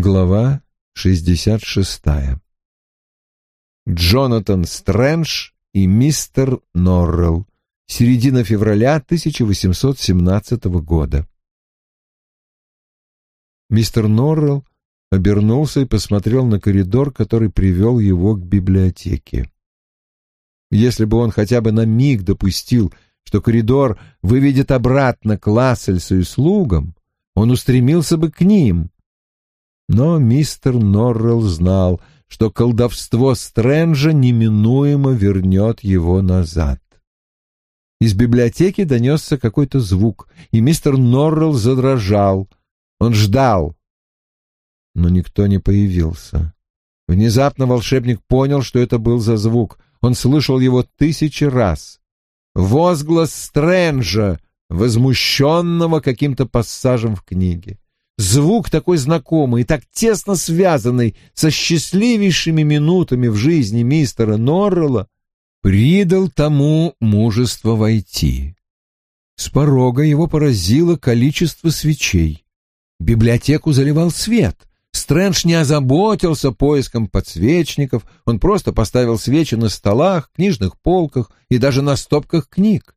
Глава 66. Джонатан Стрэндж и мистер Норрелл. Середина февраля 1817 года. Мистер Норрелл обернулся и посмотрел на коридор, который привел его к библиотеке. Если бы он хотя бы на миг допустил, что коридор выведет обратно к Лассельсу и слугам, он устремился бы к ним. Но мистер Норрелл знал, что колдовство Стрэнджа неминуемо вернет его назад. Из библиотеки донесся какой-то звук, и мистер Норрелл задрожал. Он ждал, но никто не появился. Внезапно волшебник понял, что это был за звук. Он слышал его тысячи раз. Возглас Стрэнджа, возмущенного каким-то пассажем в книге. Звук такой знакомый и так тесно связанный со счастливейшими минутами в жизни мистера Норрелла, придал тому мужество войти. С порога его поразило количество свечей. Библиотеку заливал свет. Стрэндж не озаботился поиском подсвечников, он просто поставил свечи на столах, книжных полках и даже на стопках книг.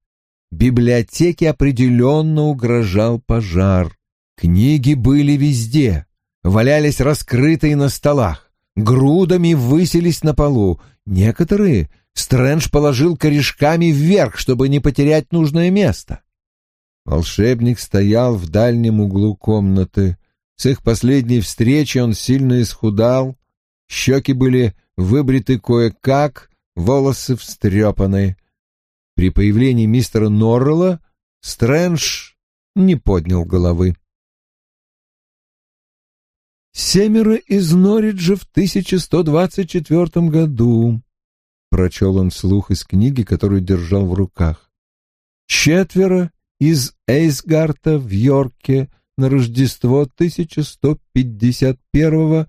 Библиотеке определенно угрожал пожар. Книги были везде, валялись раскрытые на столах, грудами высились на полу. Некоторые Стрэндж положил корешками вверх, чтобы не потерять нужное место. Волшебник стоял в дальнем углу комнаты. С их последней встречи он сильно исхудал, щеки были выбриты кое-как, волосы встрепаны. При появлении мистера Норрелла Стрэндж не поднял головы. «Семеро из Норриджа в 1124 году», — прочел он вслух из книги, которую держал в руках. «Четверо из Эйсгарта в Йорке на Рождество 1151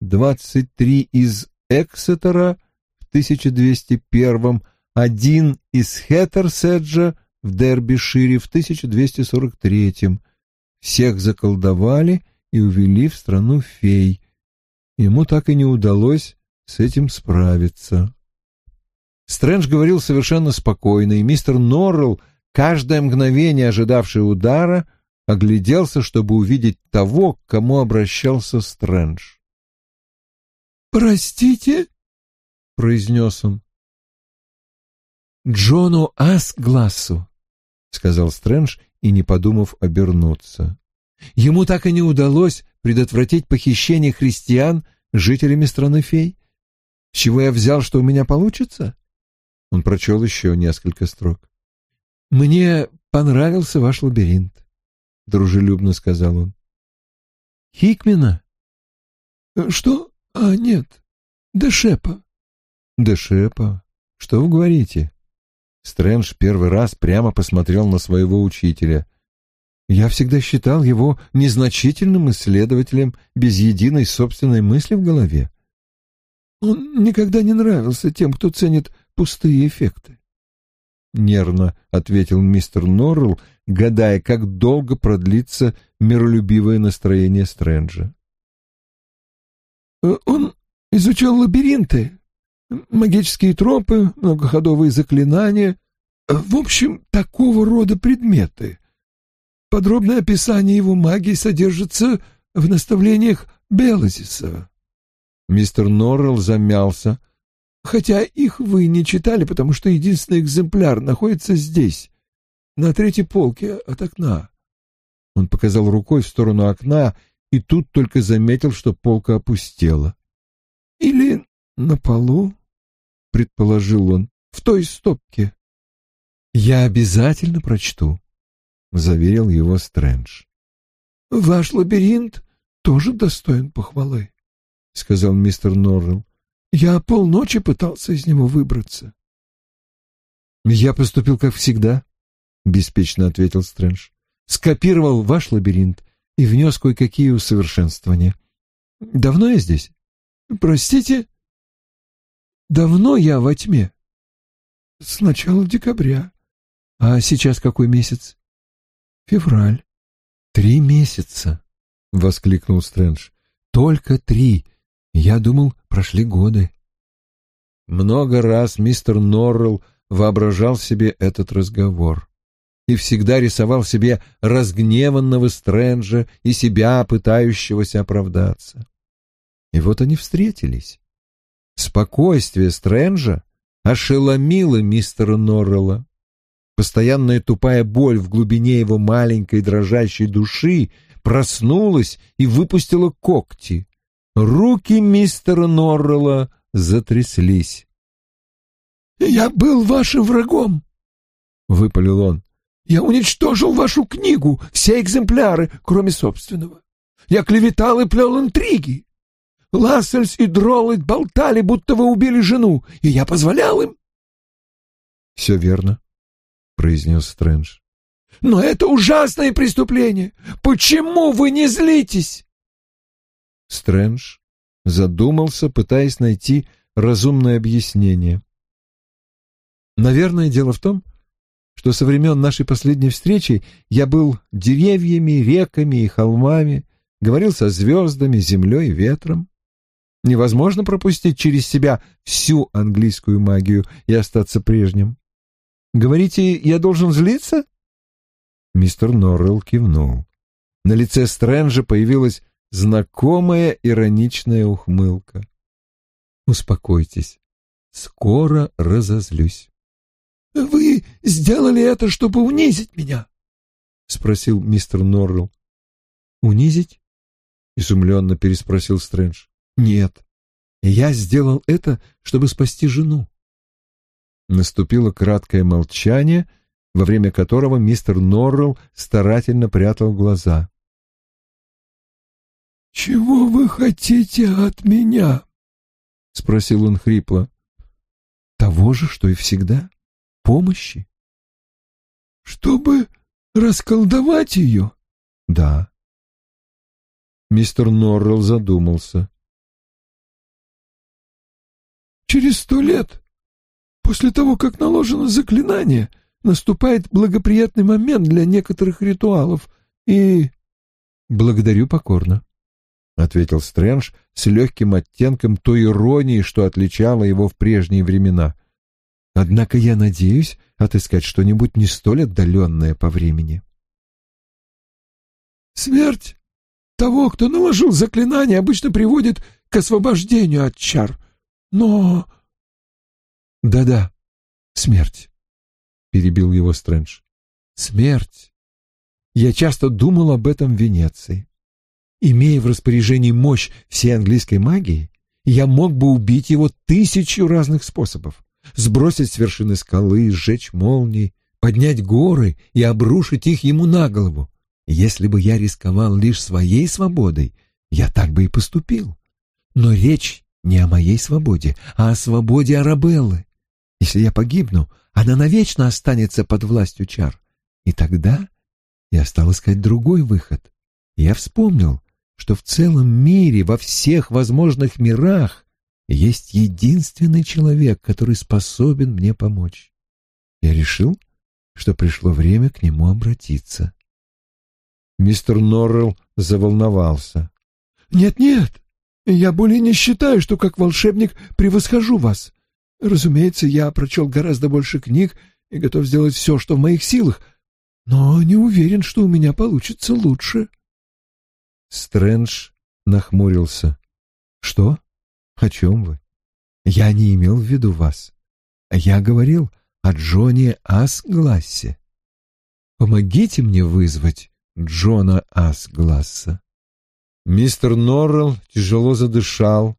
23 из Эксетера в 1201 один из Хеттерседжа в Дербишире в 1243 Всех заколдовали и увели в страну фей. Ему так и не удалось с этим справиться. Стрэндж говорил совершенно спокойно, и мистер Норрелл, каждое мгновение ожидавший удара, огляделся, чтобы увидеть того, к кому обращался Стрэндж. «Простите?» — произнес он. «Джону Асглассу», — сказал Стрэндж и, не подумав, обернуться. Ему так и не удалось предотвратить похищение христиан жителями страны фей. С чего я взял, что у меня получится? Он прочел еще несколько строк. «Мне понравился ваш лабиринт», — дружелюбно сказал он. «Хикмена?» «Что? А, нет. Дешепа». «Дешепа? Что вы говорите?» Стрэндж первый раз прямо посмотрел на своего учителя. Я всегда считал его незначительным исследователем без единой собственной мысли в голове. Он никогда не нравился тем, кто ценит пустые эффекты. Нервно ответил мистер Норрелл, гадая, как долго продлится миролюбивое настроение Стрэнджа. Он изучал лабиринты, магические тропы, многоходовые заклинания, в общем, такого рода предметы, Подробное описание его магии содержится в наставлениях Белозиса. Мистер Норрелл замялся. Хотя их вы не читали, потому что единственный экземпляр находится здесь, на третьей полке от окна. Он показал рукой в сторону окна и тут только заметил, что полка опустела. Или на полу, предположил он, в той стопке. Я обязательно прочту, — заверил его Стрэндж. «Ваш лабиринт тоже достоин похвалы», — сказал мистер Норрелл. «Я полночи пытался из него выбраться». «Я поступил как всегда», — беспечно ответил Стрэндж. «Скопировал ваш лабиринт и внес кое-какие усовершенствования. Давно я здесь?» «Простите?» «Давно я во тьме?» «С начала декабря». «А сейчас какой месяц?» Февраль. Три месяца, воскликнул Стрэндж. Только три. Я думал, прошли годы. Много раз мистер Норрелл воображал себе этот разговор и всегда рисовал себе разгневанного Стрэнджа и себя, пытающегося оправдаться. И вот они встретились. Спокойствие Стрэнджа ошеломило мистера Норрелла. Постоянная тупая боль в глубине его маленькой дрожащей души проснулась и выпустила когти. Руки мистера Норрелла затряслись. «Я был вашим врагом», — выпалил он. «Я уничтожил вашу книгу, все экземпляры, кроме собственного. Я клеветал и плел интриги. Лассельс и Дроллет болтали, будто вы убили жену, и я позволял им». «Все верно», — произнес Стрэндж. «Но это ужасное преступление! Почему вы не злитесь?» Стрэндж задумался, пытаясь найти разумное объяснение. Наверное, дело в том, что со времен нашей последней встречи я был деревьями, реками и холмами, говорил со звездами, землей ветром. Невозможно пропустить через себя всю английскую магию и остаться прежним. Говорите, я должен злиться? Мистер Норрелл кивнул. На лице Стрэнджа появилась знакомая ироничная ухмылка. Успокойтесь, скоро разозлюсь. — Вы сделали это, чтобы унизить меня? — спросил мистер Норрелл. — Унизить? — изумленно переспросил Стрэндж. — Нет, я сделал это, чтобы спасти жену. Наступило краткое молчание, во время которого мистер Норрелл старательно прятал глаза. «Чего вы хотите от меня?» — спросил он хрипло. «Того же, что и всегда. Помощи». «Чтобы расколдовать ее?» «Да». Мистер Норрелл задумался. «Через сто лет, после того, как наложено заклинание, наступает благоприятный момент для некоторых ритуалов, и...» «Благодарю покорно», — ответил Стрэндж с легким оттенком той иронии, что отличало его в прежние времена. «Однако я надеюсь отыскать что-нибудь не столь отдаленное по времени». «Смерть того, кто наложил заклинание, обычно приводит к освобождению от чар. Но...» «Да-да, смерть», — перебил его Стрэндж. «Смерть. Я часто думал об этом в Венеции. Имея в распоряжении мощь всей английской магии, я мог бы убить его тысячу разных способов. Сбросить с вершины скалы, сжечь молнии, поднять горы и обрушить их ему на голову. Если бы я рисковал лишь своей свободой, я так бы и поступил. Но речь не о моей свободе, а о свободе Арабеллы. Если я погибну, она навечно останется под властью чар. И тогда я стал искать другой выход. Я вспомнил, что в целом мире, во всех возможных мирах, есть единственный человек, который способен мне помочь. Я решил, что пришло время к нему обратиться. Мистер Норрелл заволновался. «Нет-нет, я более не считаю, что как волшебник превосхожу вас. Разумеется, я прочел гораздо больше книг и готов сделать все, что в моих силах, но не уверен, что у меня получится лучше». Стрэндж нахмурился. «Что? О чем вы? Я не имел в виду вас. Я говорил о Джоне Асглассе. Помогите мне вызвать Джона Асгласса». Мистер Норрелл тяжело задышал.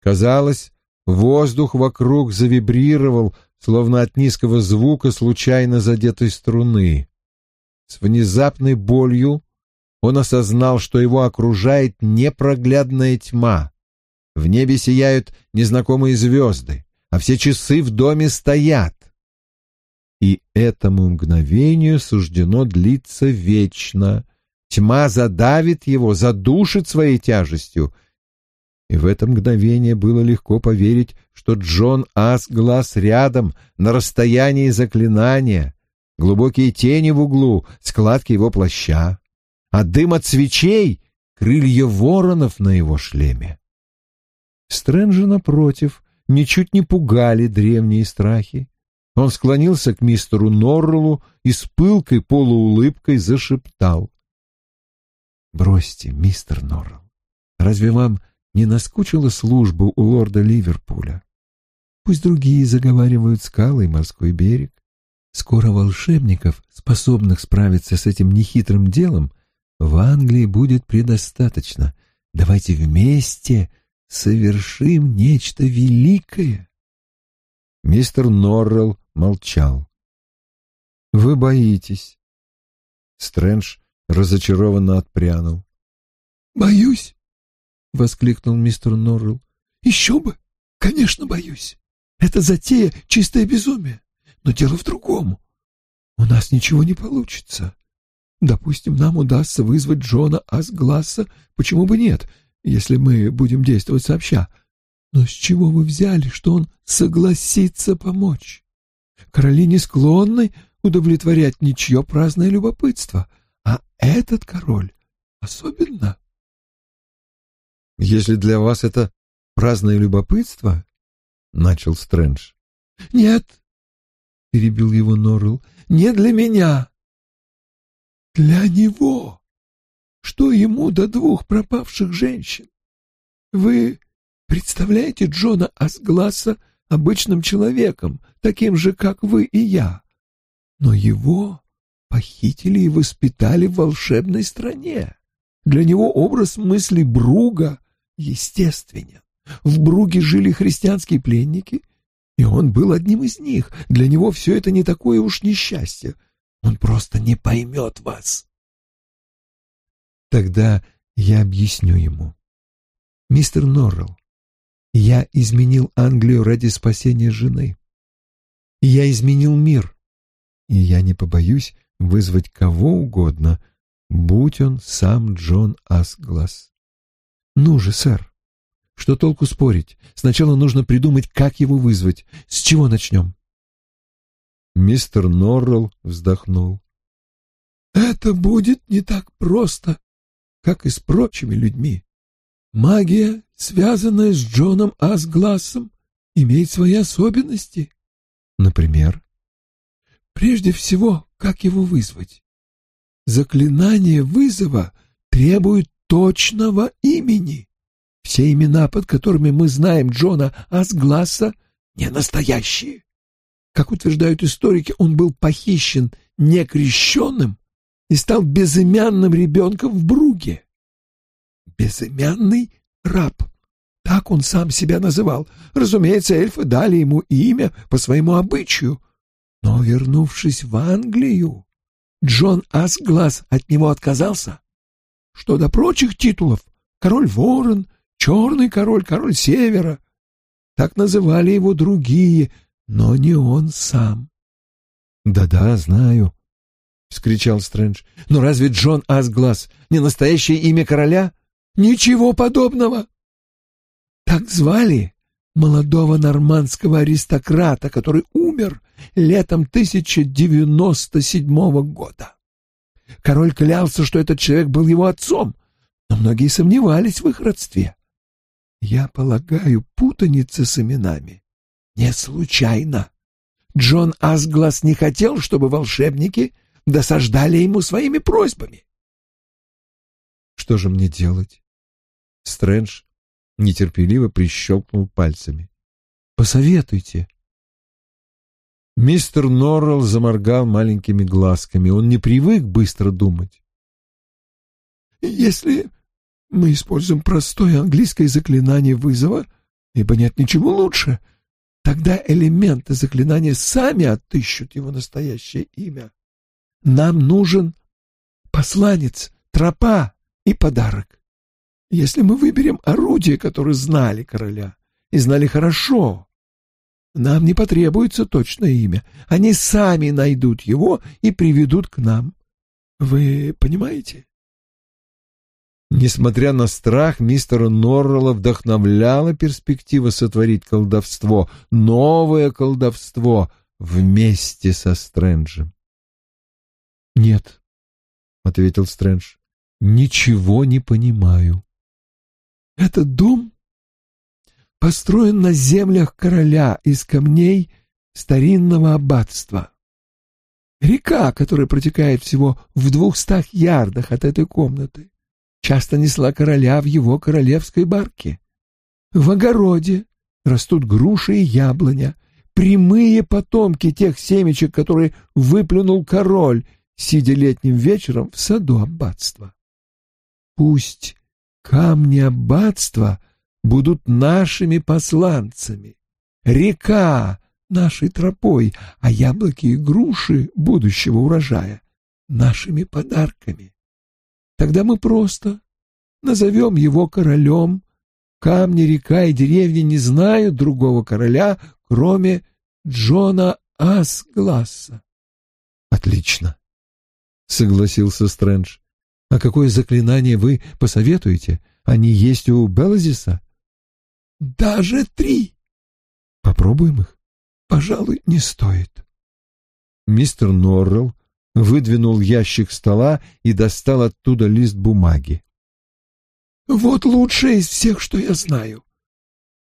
Казалось, воздух вокруг завибрировал, словно от низкого звука случайно задетой струны. С внезапной болью он осознал, что его окружает непроглядная тьма. В небе сияют незнакомые звезды, а все часы в доме стоят. И этому мгновению суждено длиться вечно. Тьма задавит его, задушит своей тяжестью. И в это мгновение было легко поверить, что Джон Ас глаз рядом, на расстоянии заклинания, глубокие тени в углу, складки его плаща а дым от свечей — крылья воронов на его шлеме. Стрэнджа, напротив, ничуть не пугали древние страхи. Он склонился к мистеру Норреллу и с пылкой полуулыбкой зашептал. «Бросьте, мистер Норрелл, разве вам не наскучила служба у лорда Ливерпуля? Пусть другие заговаривают скалы и морской берег. Скоро волшебников, способных справиться с этим нехитрым делом, в Англии будет предостаточно. Давайте вместе совершим нечто великое. Мистер Норрелл молчал. «Вы боитесь?» Стрэндж разочарованно отпрянул. «Боюсь!» — воскликнул мистер Норрелл. «Еще бы! Конечно, боюсь! Это затея — чистое безумие. Но дело в другом. У нас ничего не получится. Допустим, нам удастся вызвать Джона Асгласса, почему бы нет, если мы будем действовать сообща. Но с чего вы взяли, что он согласится помочь? Короли не склонны удовлетворять ничье праздное любопытство, а этот король особенно. Если для вас это праздное любопытство, — начал Стрэндж. — Нет, — перебил его Норрелл, — не для меня. Для него. Что ему до двух пропавших женщин? Вы представляете Джона Асгласа обычным человеком, таким же, как вы и я. Но его похитили и воспитали в волшебной стране. Для него образ мысли Бруга естественен. В Бруге жили христианские пленники, и он был одним из них. Для него все это не такое уж несчастье. Он просто не поймет вас. Тогда я объясню ему. Мистер Норрелл, я изменил Англию ради спасения жены. Я изменил мир, и я не побоюсь вызвать кого угодно, будь он сам Джон Асглас. Ну же, сэр, что толку спорить? Сначала нужно придумать, как его вызвать. С чего начнем? Мистер Норрелл вздохнул. «Это будет не так просто, как и с прочими людьми. Магия, связанная с Джоном Асглассом, имеет свои особенности. Например? Прежде всего, как его вызвать? Заклинание вызова требует точного имени. Все имена, под которыми мы знаем Джона Асгласса, не настоящие. Как утверждают историки, он был похищен некрещенным и стал безымянным ребенком в Бруге. Безымянный раб. Так он сам себя называл. Разумеется, эльфы дали ему имя по своему обычаю. Но, вернувшись в Англию, Джон Асглаз от него отказался. Что до прочих титулов, король Ворон, черный король, король Севера, так называли его другие, но не он сам. «Да-да, знаю», — вскричал Стрэндж. «Но разве Джон Асглас не настоящее имя короля?» «Ничего подобного!» Так звали молодого нормандского аристократа, который умер летом 1097 года. Король клялся, что этот человек был его отцом, но многие сомневались в их родстве. Я полагаю, путаница с именами не случайно. Джон Асглас не хотел, чтобы волшебники досаждали ему своими просьбами. Что же мне делать? Стрэндж нетерпеливо прищелкнул пальцами. Посоветуйте. Мистер Норрелл заморгал маленькими глазками. Он не привык быстро думать. «Если мы используем простое английское заклинание вызова, ибо нет ничего лучше, тогда элементы заклинания сами отыщут его настоящее имя. Нам нужен посланец, тропа и подарок. Если мы выберем орудие, которое знали короля, и знали хорошо, нам не потребуется точное имя. Они сами найдут его и приведут к нам. Вы понимаете? Несмотря на страх, мистера Норрелла вдохновляла перспектива сотворить колдовство, новое колдовство вместе со Стрэнджем. «Нет», — ответил Стрэндж, — ничего не понимаю. Этот дом построен на землях короля из камней старинного аббатства. Река, которая протекает всего в двухстах ярдах от этой комнаты, часто несла короля в его королевской барке. В огороде растут груши и яблоня, прямые потомки тех семечек, которые выплюнул король, сидя летним вечером в саду аббатства. Пусть камни аббатства будут нашими посланцами, река нашей тропой, а яблоки и груши будущего урожая нашими подарками. Тогда мы просто назовем его королем. Камни, река и деревни не знают другого короля, кроме Джона Асгласса. Отлично, согласился Стрэндж. А какое заклинание вы посоветуете? Они есть у Белазиса? Даже три. Попробуем их? Пожалуй, не стоит. Мистер Норрелл выдвинул ящик стола и достал оттуда лист бумаги. Вот лучшее из всех, что я знаю.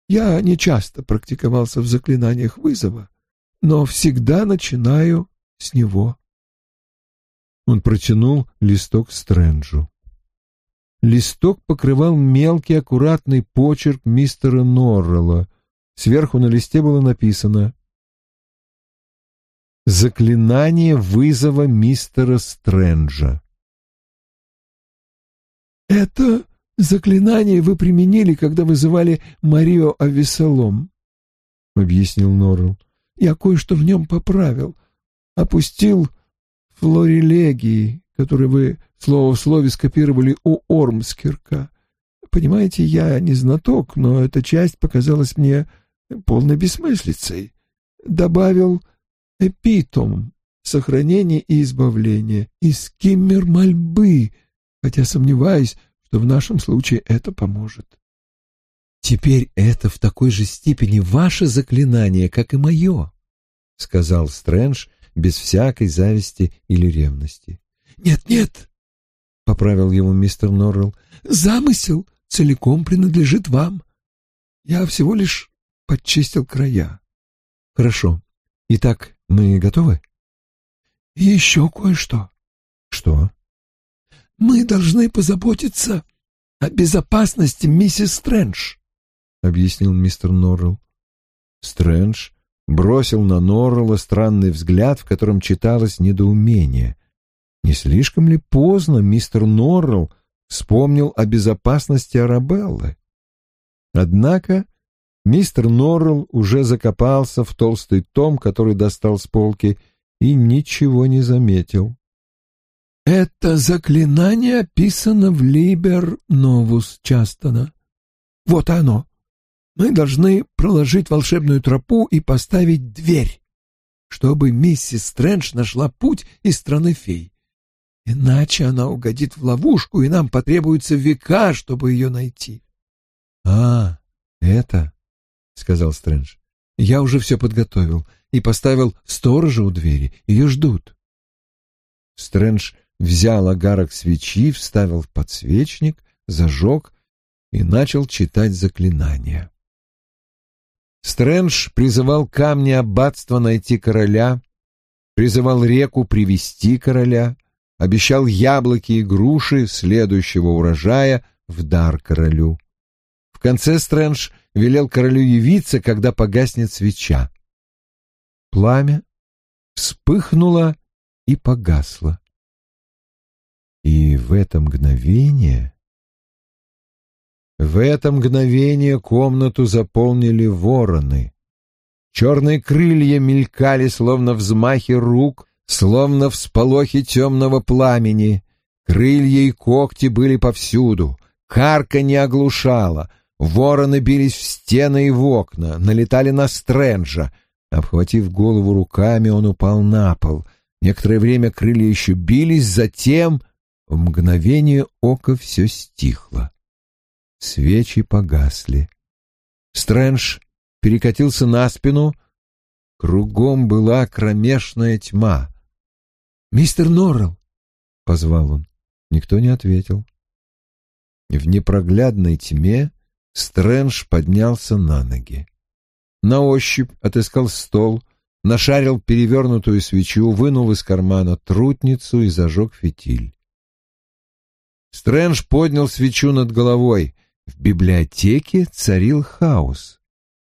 Я не часто практиковался в заклинаниях вызова, но всегда начинаю с него. Он протянул листок Стрэнджу. Листок покрывал мелкий аккуратный почерк мистера Норрелла. Сверху на листе было написано «Заклинание вызова мистера Стрэнджа». «Это заклинание вы применили, когда вызывали Марио Авесолом», — объяснил Норрелл. «Я кое-что в нем поправил. Опустил флорилегии, которые вы слово в слове скопировали у Ормскирка. Понимаете, я не знаток, но эта часть показалась мне полной бессмыслицей. Добавил эпитом сохранение и избавление, и скиммер мольбы, хотя сомневаюсь, что в нашем случае это поможет. «Теперь это в такой же степени ваше заклинание, как и мое», — сказал Стрэндж без всякой зависти или ревности. «Нет, нет», — поправил его мистер Норрелл, — «замысел целиком принадлежит вам. Я всего лишь подчистил края». «Хорошо. Итак, мы готовы?» еще кое-что». «Что?» «Мы должны позаботиться о безопасности миссис Стрэндж», — объяснил мистер Норрелл. Стрэндж бросил на Норрелла странный взгляд, в котором читалось недоумение. Не слишком ли поздно мистер Норрелл вспомнил о безопасности Арабеллы? Однако мистер Норрелл уже закопался в толстый том, который достал с полки, и ничего не заметил. «Это заклинание описано в Либер Новус Частона. Вот оно мы должны проложить волшебную тропу и поставить дверь, чтобы миссис Стрэндж нашла путь из страны фей. Иначе она угодит в ловушку, и нам потребуется века, чтобы ее найти. — А, это, — сказал Стрэндж, — я уже все подготовил и поставил сторожа у двери. Ее ждут. Стрэндж взял огарок свечи, вставил в подсвечник, зажег и начал читать заклинание. Стрэндж призывал камни аббатства найти короля, призывал реку привести короля, обещал яблоки и груши следующего урожая в дар королю. В конце Стрэндж велел королю явиться, когда погаснет свеча. Пламя вспыхнуло и погасло. И в это мгновение в это мгновение комнату заполнили вороны. Черные крылья мелькали, словно взмахи рук, словно всполохи темного пламени. Крылья и когти были повсюду, карка не оглушала, вороны бились в стены и в окна, налетали на Стрэнджа. Обхватив голову руками, он упал на пол. Некоторое время крылья еще бились, затем в мгновение ока все стихло. Свечи погасли. Стрэндж перекатился на спину. Кругом была кромешная тьма. «Мистер Норрелл!» — позвал он. Никто не ответил. В непроглядной тьме Стрэндж поднялся на ноги. На ощупь отыскал стол, нашарил перевернутую свечу, вынул из кармана трутницу и зажег фитиль. Стрэндж поднял свечу над головой. В библиотеке царил хаос.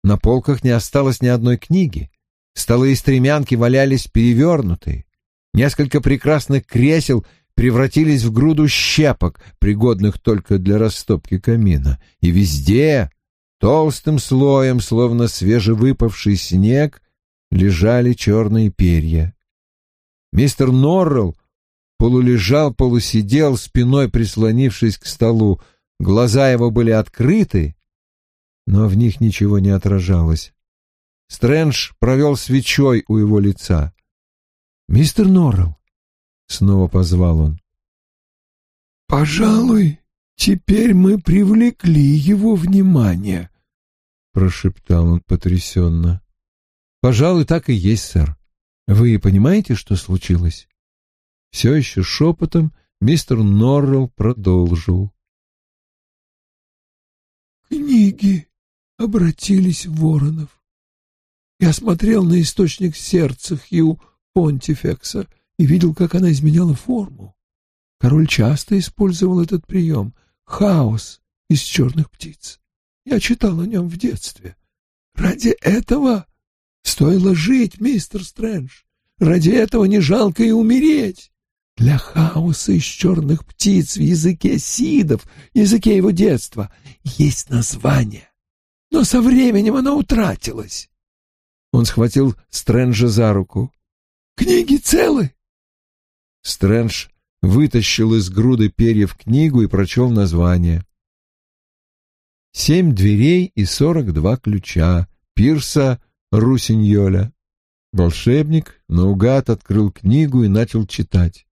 На полках не осталось ни одной книги. Столы и стремянки валялись перевернутые. Несколько прекрасных кресел превратились в груду щепок, пригодных только для растопки камина. И везде, толстым слоем, словно свежевыпавший снег, лежали черные перья. Мистер Норрелл полулежал, полусидел, спиной прислонившись к столу. Глаза его были открыты, но в них ничего не отражалось. Стрэндж провел свечой у его лица. «Мистер Норрелл!» — снова позвал он. «Пожалуй, теперь мы привлекли его внимание», — прошептал он потрясенно. «Пожалуй, так и есть, сэр. Вы понимаете, что случилось?» Все еще шепотом мистер Норрелл продолжил. «Книги обратились в воронов. Я смотрел на источник сердца Хью Понтифекса и видел, как она изменяла форму. Король часто использовал этот прием — хаос из черных птиц. Я читал о нем в детстве. Ради этого стоило жить, мистер Стрэндж. Ради этого не жалко и умереть. Для хаоса из черных птиц в языке сидов, языке его детства, есть название. Но со временем оно утратилось. Он схватил Стрэнджа за руку. «Книги целы?» Стрэндж вытащил из груды перьев книгу и прочел название. «Семь дверей и сорок два ключа. Пирса Русиньоля». Волшебник наугад открыл книгу и начал читать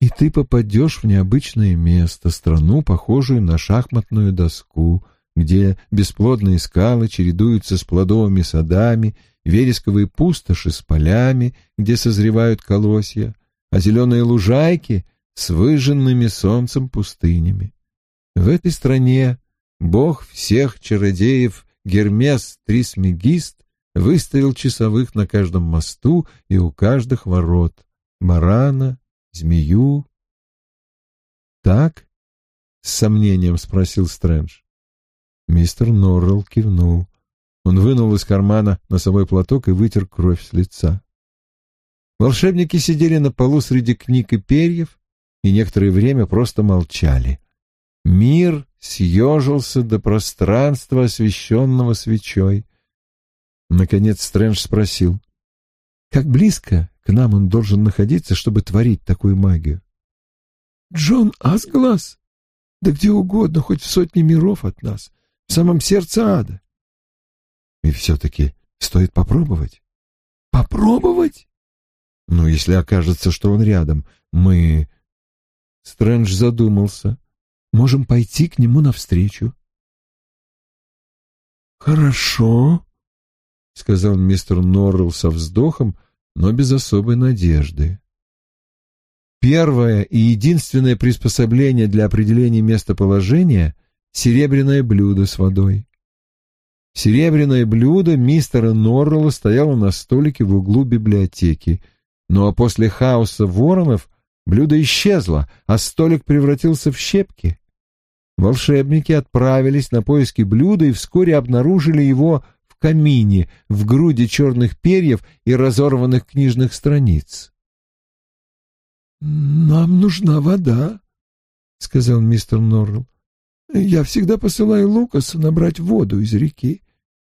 и ты попадешь в необычное место, страну, похожую на шахматную доску, где бесплодные скалы чередуются с плодовыми садами, вересковые пустоши с полями, где созревают колосья, а зеленые лужайки с выжженными солнцем пустынями. В этой стране бог всех чародеев Гермес Трисмегист выставил часовых на каждом мосту и у каждых ворот — барана, змею. «Так?» — с сомнением спросил Стрэндж. Мистер Норрелл кивнул. Он вынул из кармана носовой платок и вытер кровь с лица. Волшебники сидели на полу среди книг и перьев и некоторое время просто молчали. Мир съежился до пространства, освещенного свечой. Наконец Стрэндж спросил, «Как близко к нам он должен находиться, чтобы творить такую магию. Джон Асглаз? Да где угодно, хоть в сотни миров от нас, в самом сердце ада. И все-таки стоит попробовать. Попробовать? Ну, если окажется, что он рядом, мы... Стрэндж задумался. Можем пойти к нему навстречу. «Хорошо», — сказал мистер Норрелл со вздохом, — но без особой надежды. Первое и единственное приспособление для определения местоположения — серебряное блюдо с водой. Серебряное блюдо мистера Норрелла стояло на столике в углу библиотеки, но после хаоса воронов блюдо исчезло, а столик превратился в щепки. Волшебники отправились на поиски блюда и вскоре обнаружили его камине в груди черных перьев и разорванных книжных страниц. «Нам нужна вода», — сказал мистер Норрелл. «Я всегда посылаю Лукаса набрать воду из реки.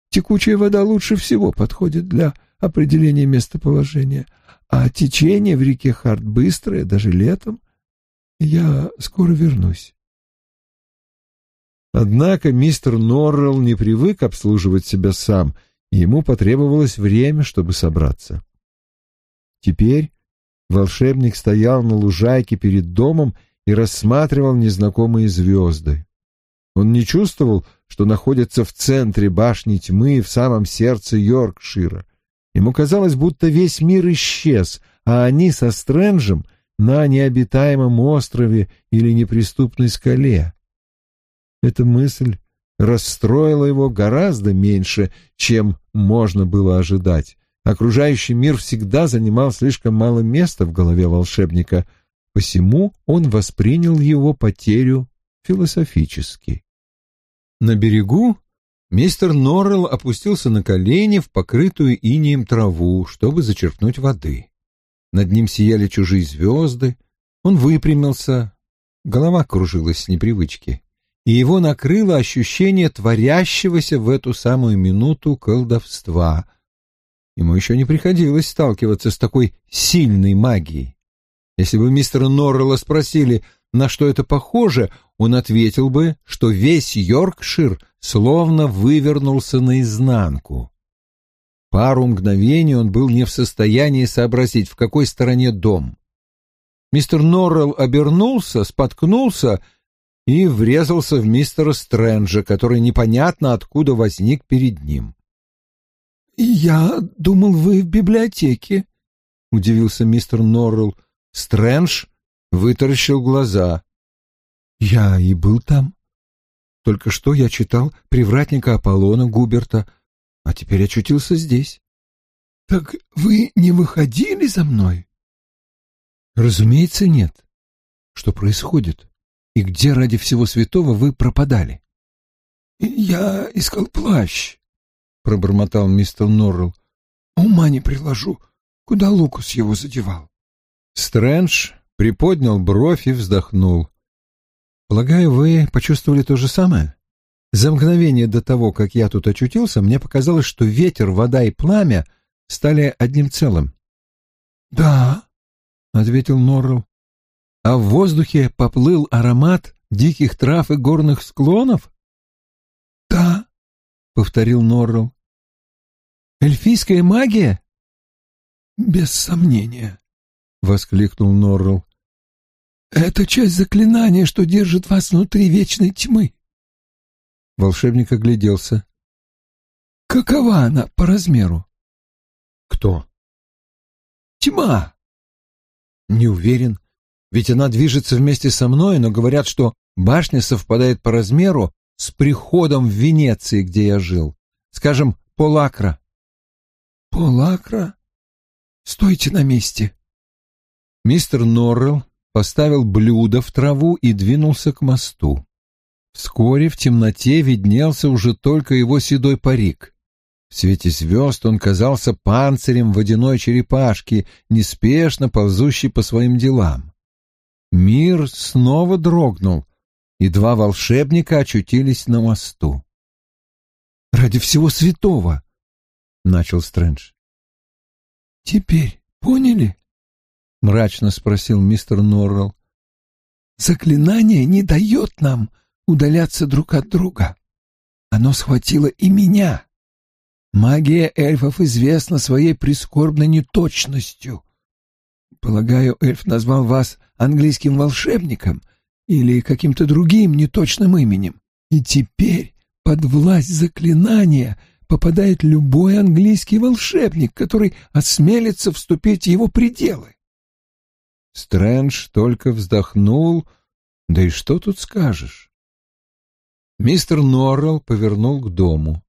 Текучая вода лучше всего подходит для определения местоположения, а течение в реке Харт быстрое, даже летом. Я скоро вернусь». Однако мистер Норрелл не привык обслуживать себя сам, и ему потребовалось время, чтобы собраться. Теперь волшебник стоял на лужайке перед домом и рассматривал незнакомые звезды. Он не чувствовал, что находится в центре башни тьмы в самом сердце Йоркшира. Ему казалось, будто весь мир исчез, а они со Стрэнджем на необитаемом острове или неприступной скале. Эта мысль расстроила его гораздо меньше, чем можно было ожидать. Окружающий мир всегда занимал слишком мало места в голове волшебника, посему он воспринял его потерю философически. На берегу мистер Норрелл опустился на колени в покрытую инеем траву, чтобы зачерпнуть воды. Над ним сияли чужие звезды, он выпрямился, голова кружилась с непривычки и его накрыло ощущение творящегося в эту самую минуту колдовства. Ему еще не приходилось сталкиваться с такой сильной магией. Если бы мистера Норрелла спросили, на что это похоже, он ответил бы, что весь Йоркшир словно вывернулся наизнанку. Пару мгновений он был не в состоянии сообразить, в какой стороне дом. Мистер Норрелл обернулся, споткнулся и врезался в мистера Стрэнджа, который непонятно откуда возник перед ним. «Я думал, вы в библиотеке», — удивился мистер Норрелл. Стрэндж вытаращил глаза. «Я и был там. Только что я читал «Привратника Аполлона» Губерта, а теперь очутился здесь». «Так вы не выходили за мной?» «Разумеется, нет. Что происходит?» И где ради всего святого вы пропадали? — Я искал плащ, — пробормотал мистер Норрелл. — Ума не приложу, куда Лукас его задевал. Стрэндж приподнял бровь и вздохнул. — Полагаю, вы почувствовали то же самое? За мгновение до того, как я тут очутился, мне показалось, что ветер, вода и пламя стали одним целым. — Да, — ответил Норрелл а в воздухе поплыл аромат диких трав и горных склонов? — Да, — повторил Норрелл. — Эльфийская магия? — Без сомнения, — воскликнул Норрелл. — Это часть заклинания, что держит вас внутри вечной тьмы. Волшебник огляделся. — Какова она по размеру? — Кто? — Тьма. — Не уверен. Ведь она движется вместе со мной, но говорят, что башня совпадает по размеру с приходом в Венеции, где я жил. Скажем, полакра. Полакра? Стойте на месте. Мистер Норрелл поставил блюдо в траву и двинулся к мосту. Вскоре в темноте виднелся уже только его седой парик. В свете звезд он казался панцирем водяной черепашки, неспешно ползущей по своим делам. Мир снова дрогнул, и два волшебника очутились на мосту. «Ради всего святого!» — начал Стрэндж. «Теперь поняли?» — мрачно спросил мистер Норрелл. «Заклинание не дает нам удаляться друг от друга. Оно схватило и меня. Магия эльфов известна своей прискорбной неточностью. Полагаю, эльф назвал вас английским волшебником или каким-то другим неточным именем. И теперь под власть заклинания попадает любой английский волшебник, который осмелится вступить в его пределы. Стрэндж только вздохнул, да и что тут скажешь? Мистер Норрелл повернул к дому.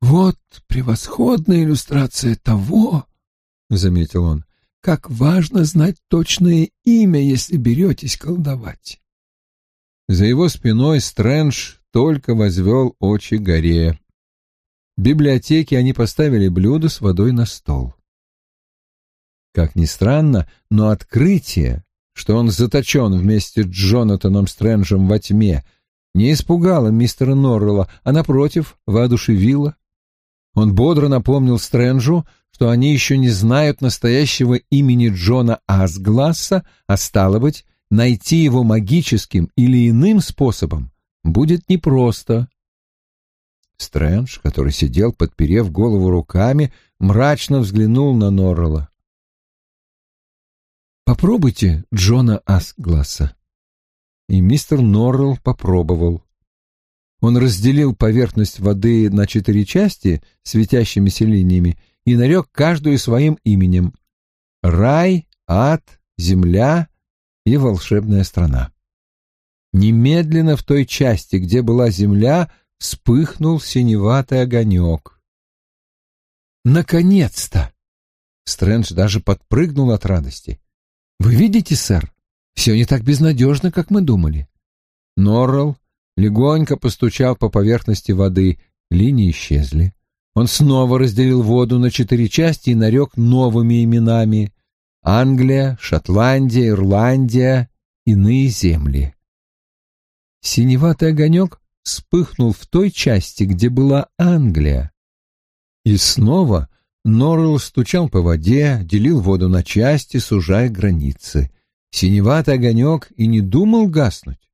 «Вот превосходная иллюстрация того, — заметил он, как важно знать точное имя, если беретесь колдовать. За его спиной Стрэндж только возвел очи горе. В библиотеке они поставили блюдо с водой на стол. Как ни странно, но открытие, что он заточен вместе с Джонатаном Стрэнджем во тьме, не испугало мистера Норрелла, а, напротив, воодушевило. Он бодро напомнил Стрэнджу, что они еще не знают настоящего имени Джона Асгласса, а стало быть, найти его магическим или иным способом будет непросто. Стрэндж, который сидел, подперев голову руками, мрачно взглянул на Норрелла. «Попробуйте Джона Асгласса». И мистер Норрелл попробовал. Он разделил поверхность воды на четыре части светящимися линиями и нарек каждую своим именем. Рай, ад, земля и волшебная страна. Немедленно в той части, где была земля, вспыхнул синеватый огонек. «Наконец-то!» Стрэндж даже подпрыгнул от радости. «Вы видите, сэр, все не так безнадежно, как мы думали». Норрелл легонько постучал по поверхности воды, линии исчезли. Он снова разделил воду на четыре части и нарек новыми именами Англия, Шотландия, Ирландия, иные земли. Синеватый огонек вспыхнул в той части, где была Англия. И снова Норрелл стучал по воде, делил воду на части, сужая границы. Синеватый огонек и не думал гаснуть.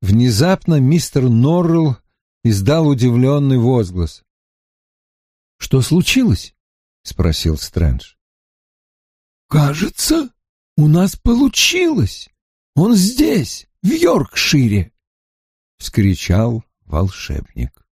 Внезапно мистер Норрелл издал удивленный возглас. «Что случилось?» — спросил Стрэндж. «Кажется, у нас получилось. Он здесь, в Йоркшире!» — вскричал волшебник.